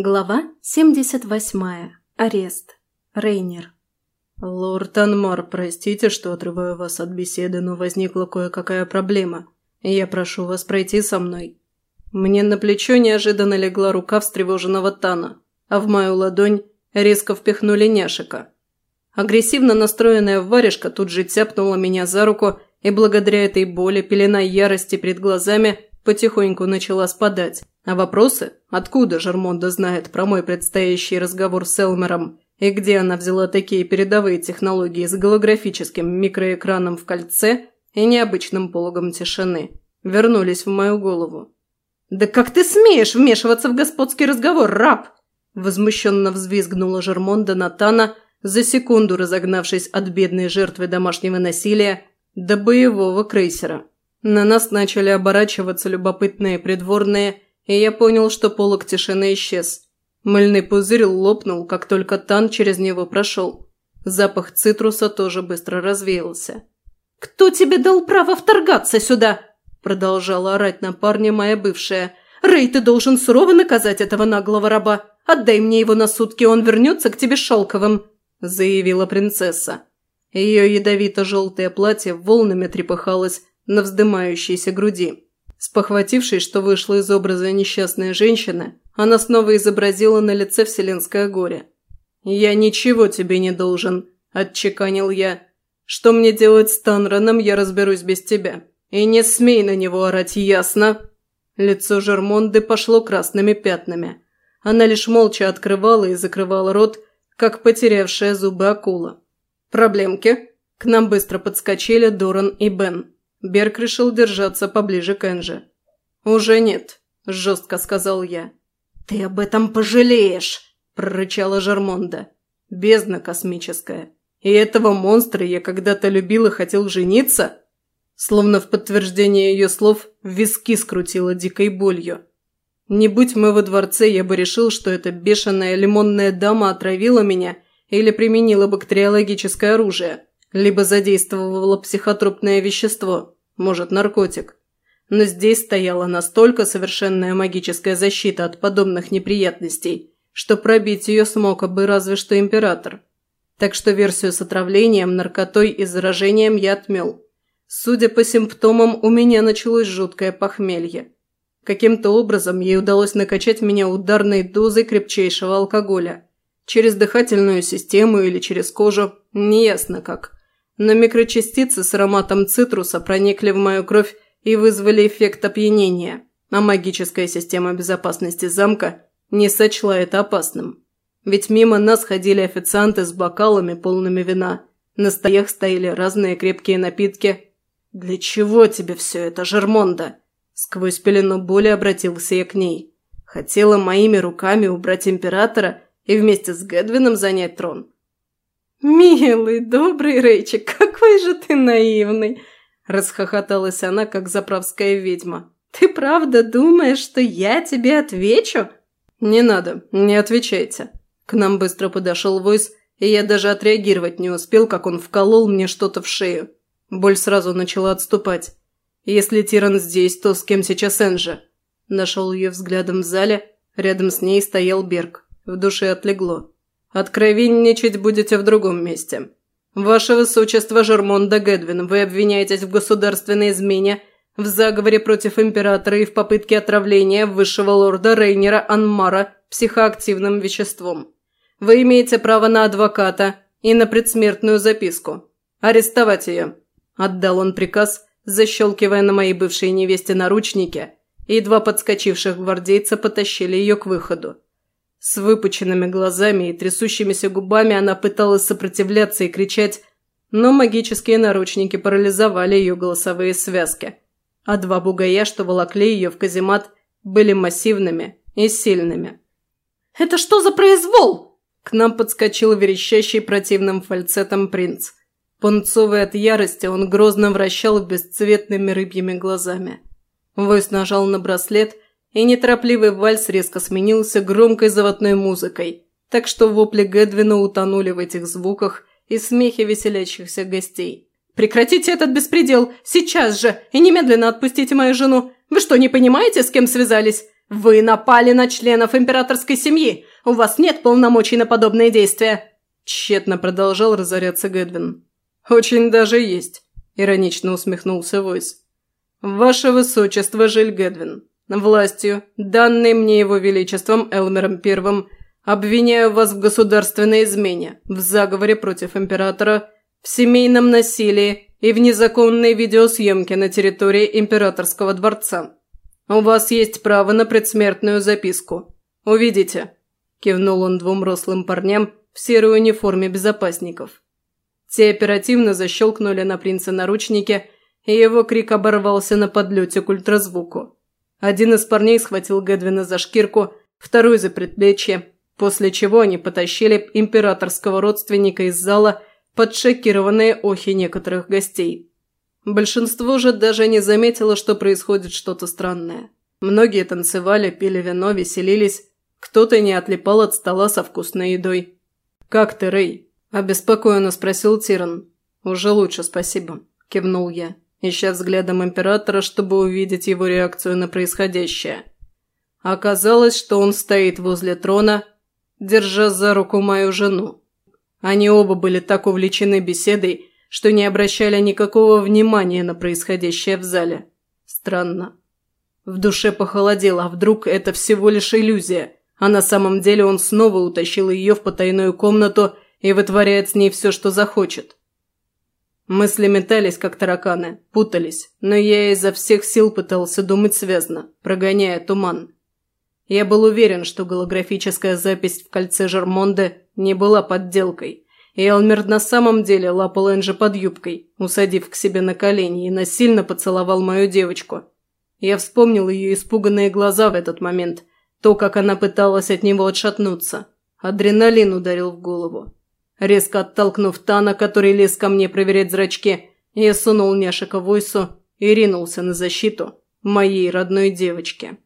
Глава 78. Арест. Рейнер. «Лорд Анмар, простите, что отрываю вас от беседы, но возникла кое-какая проблема. Я прошу вас пройти со мной». Мне на плечо неожиданно легла рука встревоженного Тана, а в мою ладонь резко впихнули няшика. Агрессивно настроенная варежка тут же тяпнула меня за руку, и благодаря этой боли пелена ярости перед глазами потихоньку начала спадать. А вопросы, откуда Жермонда знает про мой предстоящий разговор с Элмером и где она взяла такие передовые технологии с голографическим микроэкраном в кольце и необычным пологом тишины, вернулись в мою голову. «Да как ты смеешь вмешиваться в господский разговор, раб?» Возмущенно взвизгнула Жермонда Натана, за секунду разогнавшись от бедной жертвы домашнего насилия до боевого крейсера. На нас начали оборачиваться любопытные придворные, и я понял, что полок тишины исчез. Мыльный пузырь лопнул, как только Тан через него прошел. Запах цитруса тоже быстро развеялся. «Кто тебе дал право вторгаться сюда?» Продолжала орать на парня моя бывшая. «Рэй, ты должен сурово наказать этого наглого раба. Отдай мне его на сутки, он вернется к тебе шелковым», заявила принцесса. Ее ядовито-желтое платье волнами трепыхалось на вздымающейся груди. Спохватившись, что вышла из образа несчастная женщина, она снова изобразила на лице вселенское горе. «Я ничего тебе не должен», – отчеканил я. «Что мне делать с Танраном, я разберусь без тебя. И не смей на него орать, ясно?» Лицо Жермонды пошло красными пятнами. Она лишь молча открывала и закрывала рот, как потерявшая зубы акула. «Проблемки?» К нам быстро подскочили Доран и Бен. Берг решил держаться поближе к Энже. «Уже нет», – жестко сказал я. «Ты об этом пожалеешь!» – прорычала Жармонда. «Бездна космическая. И этого монстра я когда-то любил и хотел жениться?» Словно в подтверждение ее слов, виски скрутила дикой болью. Не будь мы во дворце, я бы решил, что эта бешеная лимонная дама отравила меня или применила бактериологическое оружие, либо задействовала психотропное вещество, может, наркотик. Но здесь стояла настолько совершенная магическая защита от подобных неприятностей, что пробить ее смог бы разве что император. Так что версию с отравлением, наркотой и заражением я отмел. Судя по симптомам, у меня началось жуткое похмелье. Каким-то образом ей удалось накачать меня ударной дозой крепчайшего алкоголя. Через дыхательную систему или через кожу, неясно как. Но микрочастицы с ароматом цитруса проникли в мою кровь и вызвали эффект опьянения, а магическая система безопасности замка не сочла это опасным. Ведь мимо нас ходили официанты с бокалами, полными вина. На стоях стояли разные крепкие напитки. «Для чего тебе все это, Жермонда?» Сквозь пелену боли обратился я к ней. Хотела моими руками убрать императора и вместе с Гэдвином занять трон. «Милый, добрый Рейчик, какой же ты наивный!» Расхохоталась она, как заправская ведьма. «Ты правда думаешь, что я тебе отвечу?» «Не надо, не отвечайте». К нам быстро подошел Войс, и я даже отреагировать не успел, как он вколол мне что-то в шею. Боль сразу начала отступать. «Если Тиран здесь, то с кем сейчас Энджи?» Нашел ее взглядом в зале, рядом с ней стоял Берг. В душе отлегло. «Откровенничать будете в другом месте. «Ваше Высочество Жермонда Гэдвин, вы обвиняетесь в государственной измене, в заговоре против императора и в попытке отравления высшего лорда Рейнера Анмара психоактивным веществом. Вы имеете право на адвоката и на предсмертную записку. Арестовать ее!» Отдал он приказ, защелкивая на моей бывшей невесте наручники, и два подскочивших гвардейца потащили ее к выходу. С выпученными глазами и трясущимися губами она пыталась сопротивляться и кричать, но магические наручники парализовали ее голосовые связки. А два бугая, что волокли ее в каземат, были массивными и сильными. «Это что за произвол?» К нам подскочил верещащий противным фальцетом принц. Пунцовый от ярости, он грозно вращал бесцветными рыбьими глазами. Войс нажал на браслет – и неторопливый вальс резко сменился громкой заводной музыкой, так что вопли Гэдвина утонули в этих звуках и смехе веселящихся гостей. «Прекратите этот беспредел! Сейчас же! И немедленно отпустите мою жену! Вы что, не понимаете, с кем связались? Вы напали на членов императорской семьи! У вас нет полномочий на подобные действия!» Тщетно продолжал разоряться Гэдвин. «Очень даже есть», – иронично усмехнулся Войс. «Ваше Высочество Жиль Гэдвин, властью, данной мне его величеством Элмером Первым, обвиняю вас в государственной измене, в заговоре против императора, в семейном насилии и в незаконной видеосъемке на территории императорского дворца. У вас есть право на предсмертную записку. Увидите», – кивнул он двум рослым парням в серой униформе безопасников. Те оперативно защелкнули на принца наручники, и его крик оборвался на подлете к ультразвуку. Один из парней схватил Гэдвина за шкирку, второй за предплечье, после чего они потащили императорского родственника из зала под шокированные охи некоторых гостей. Большинство же даже не заметило, что происходит что-то странное. Многие танцевали, пили вино, веселились, кто-то не отлипал от стола со вкусной едой. «Как ты, Рэй?» – обеспокоенно спросил Тиран. «Уже лучше, спасибо», – кивнул я ища взглядом императора, чтобы увидеть его реакцию на происходящее. Оказалось, что он стоит возле трона, держа за руку мою жену. Они оба были так увлечены беседой, что не обращали никакого внимания на происходящее в зале. Странно. В душе похолодело, а вдруг это всего лишь иллюзия, а на самом деле он снова утащил ее в потайную комнату и вытворяет с ней все, что захочет. Мысли метались, как тараканы, путались, но я изо всех сил пытался думать связно, прогоняя туман. Я был уверен, что голографическая запись в кольце Жермонде не была подделкой, и Элмер на самом деле лапал Энджи под юбкой, усадив к себе на колени и насильно поцеловал мою девочку. Я вспомнил ее испуганные глаза в этот момент, то, как она пыталась от него отшатнуться. Адреналин ударил в голову. Резко оттолкнув Тана, который лез ко мне проверять зрачки, я сунул Няшика Войсу и ринулся на защиту моей родной девочки.